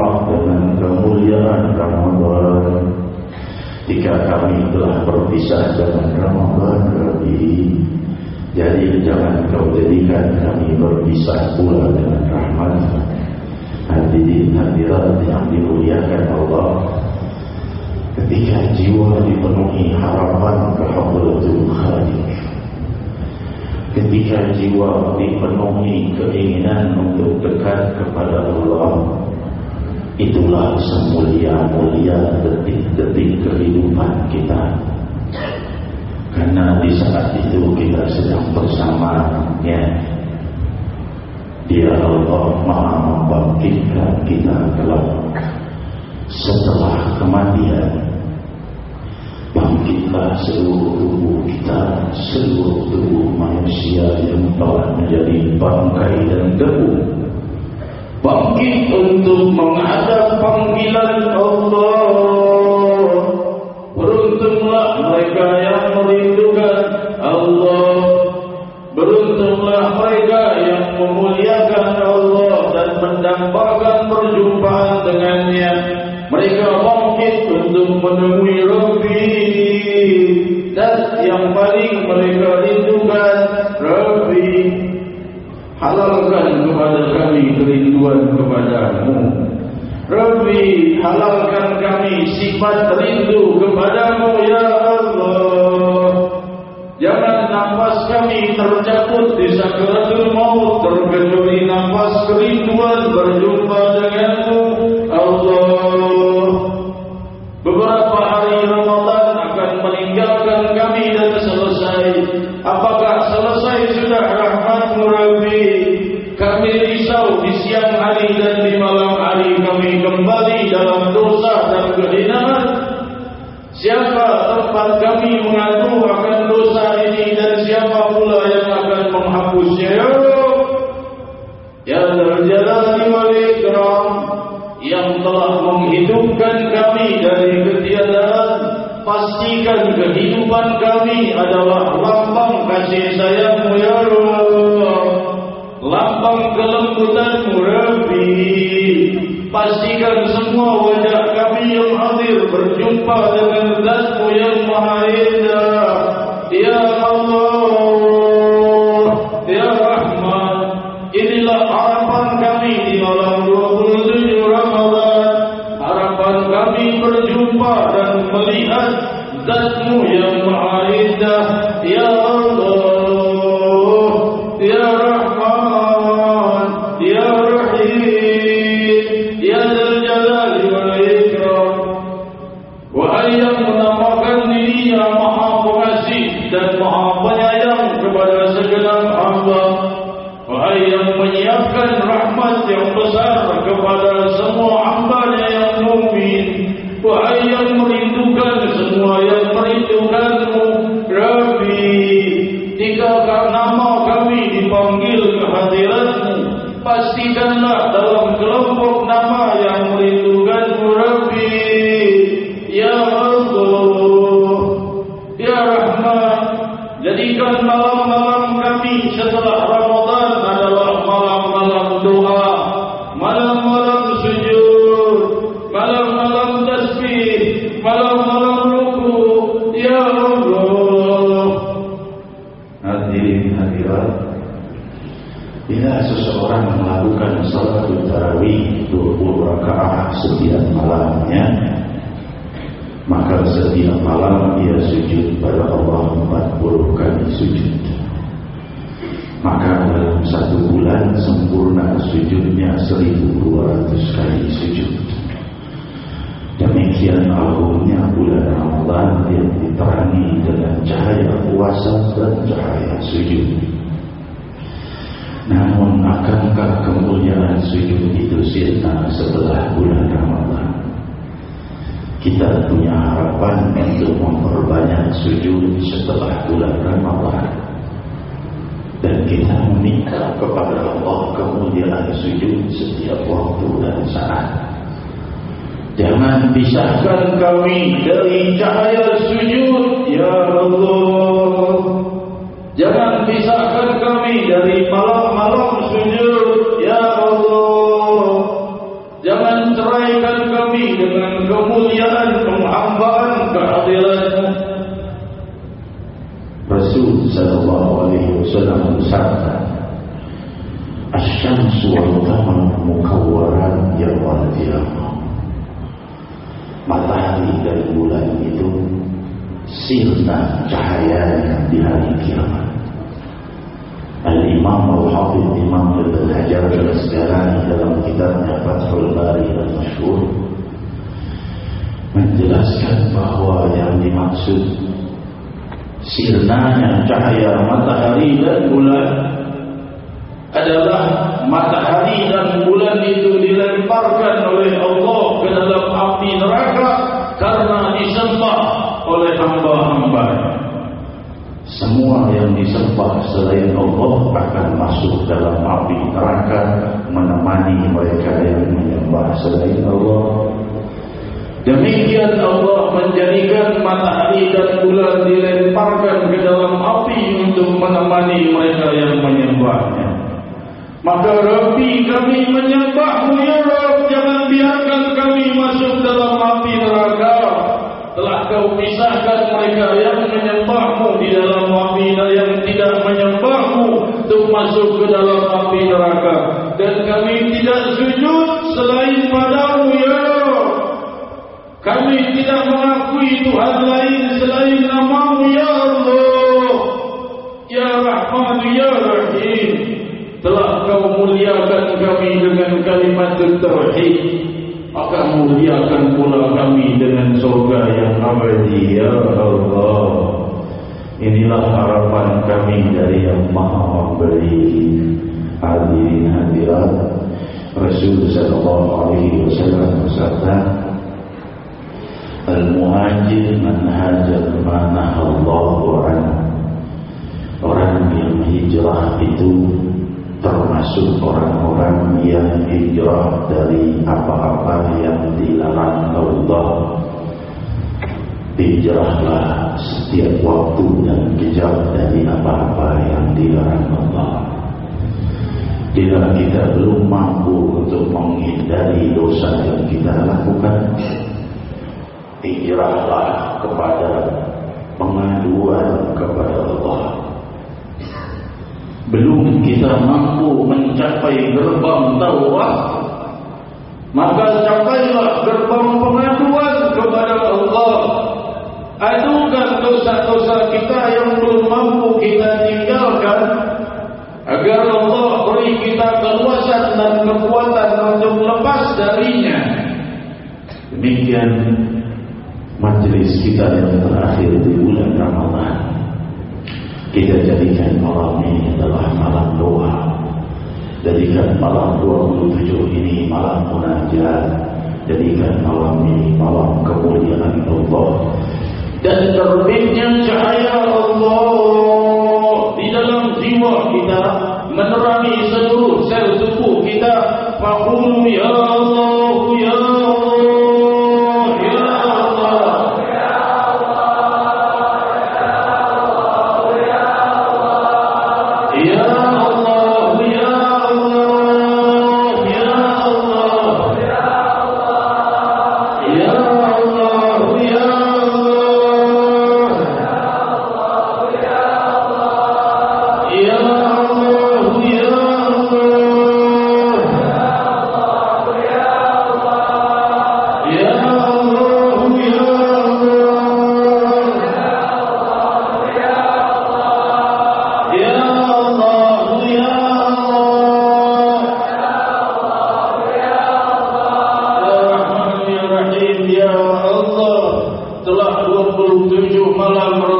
rahmat dengan kemuliaan Ramadan. Jika kami telah berpisah dengan Ramadan Rabbi Jadi jangan kau jadikan kami berpisah pula dengan rahmat. Hadirin hadirat yang dimuliakan Allah Ketika jiwa dipenuhi harapan kehadratul khalik Ketika jiwa dipenuhi keinginan untuk dekat kepada Allah Itulah semulia-mulia detik-detik kehidupan kita. Karena di saat itu kita sedang bersamanya. Dia Allah maha membangkitkan kita kelak. Setelah kematian bangkitlah seluruh tubuh kita seluruh tubuh manusia yang telah menjadi bangkai dan debu bangkit untuk menghadap panggilan Allah. Beruntunglah mereka yang merindukan Allah. Beruntunglah mereka yang memuliakan Allah dan mendambakan perjumpaan dengannya. Mereka bangkit untuk menemui Rabbi. Dan yang paling mereka rindukan Rabbi. Halalkan kepada kami kerinduan kepadamu Rabbi halalkan kami sifat rindu kepadamu ya Allah. Jangan nafas kami terjatuh di sakaratul maut terkecuali nafas kerinduan berjumpa denganmu kami mengadu akan dosa ini dan siapa pula yang akan menghapusnya? Ya Ya Jalali wal Ikram yang telah menghidupkan kami dari ketiadaan. Pastikan kehidupan kami adalah lambang kasih sayangmu ya Allah lambang kelembutanmu Rabbi pastikan semua wajah kami yang hadir berjumpa dengan zatmu yang maha indah. Ya Allah ya Rahman inilah harapan kami di malam 27 Ramadhan harapan kami berjumpa dan melihat zatmu yang maha indah. Ya Allah Hadirat Bila seseorang melakukan salat tarawih 20 rakaat setiap malamnya maka setiap malam dia sujud pada Allah 40 kali sujud. Maka dalam satu bulan sempurna sujudnya 1200 kali sujud. Demikian agungnya bulan Ramadan yang diterangi dengan cahaya puasa dan cahaya sujud namun akankah kemuliaan sujud itu sirna setelah bulan Ramadan? Kita punya harapan untuk memperbanyak sujud setelah bulan Ramadhan dan kita meminta kepada Allah kemuliaan sujud setiap waktu dan saat. Jangan pisahkan kami dari cahaya sujud ya Allah. Jangan pisahkan kami dari malam-malam dengan kemuliaan penghambaan kehadiranmu Rasul sallallahu alaihi wasallam bersabda Asy-syamsu wal qamar mukawwaran yawmal qiyamah Matahari dan bulan itu sirna cahayanya di hari kiamat. Al-Imam Al-Hafidh Imam Ibn Hajar Al-Asqalani dalam kitabnya Fathul Bari Al-Mashhur menjelaskan bahawa yang dimaksud sirnanya cahaya matahari dan bulan adalah matahari dan bulan itu dilemparkan oleh Allah ke dalam api neraka karena disembah oleh hamba-hambanya semua yang disembah selain Allah akan masuk dalam api neraka menemani mereka yang menyembah selain Allah. Demikian Allah menjadikan matahari dan bulan dilemparkan ke dalam api untuk menemani mereka yang menyembahnya. Maka Rabbi kami menyembahmu ya Rabb. Jangan biarkan kami masuk dalam api neraka. Telah kau pisahkan mereka yang menyembahmu di dalam api dan yang tidak menyembahmu untuk masuk ke dalam api neraka. Dan kami tidak sujud kami tidak mengakui Tuhan lain selain namamu ya Allah. Ya Rahman ya Rahim. Telah kau muliakan kami dengan kalimat Tauhid. Maka muliakan pula kami dengan surga yang abadi ya Allah. Inilah harapan kami dari yang maha memberi hadirin hadirat. Rasul sallallahu alaihi wasallam bersabda Al-muhajir man hajar mana Allah Orang yang hijrah itu termasuk orang-orang yang hijrah dari apa-apa yang dilarang Allah. Hijrahlah setiap waktu dan kejar dari apa-apa yang dilarang Allah. Bila kita belum mampu untuk menghindari dosa yang kita lakukan hijrahlah kepada pengaduan kepada Allah. Belum kita mampu mencapai gerbang taubat maka capailah gerbang pengaduan kepada Allah. Adukan dosa-dosa kita yang belum mampu kita tinggalkan agar Allah beri kita keluasan dan kekuatan untuk lepas darinya. Demikian majlis kita yang terakhir di bulan Ramadhan kita jadikan malam ini adalah malam doa. Jadikan malam 27 ini malam munajat. Jadikan malam ini malam kemuliaan Allah. Dan terbitnya cahaya Allah di dalam jiwa kita menerangi seluruh sel tubuh kita faqulu ya يا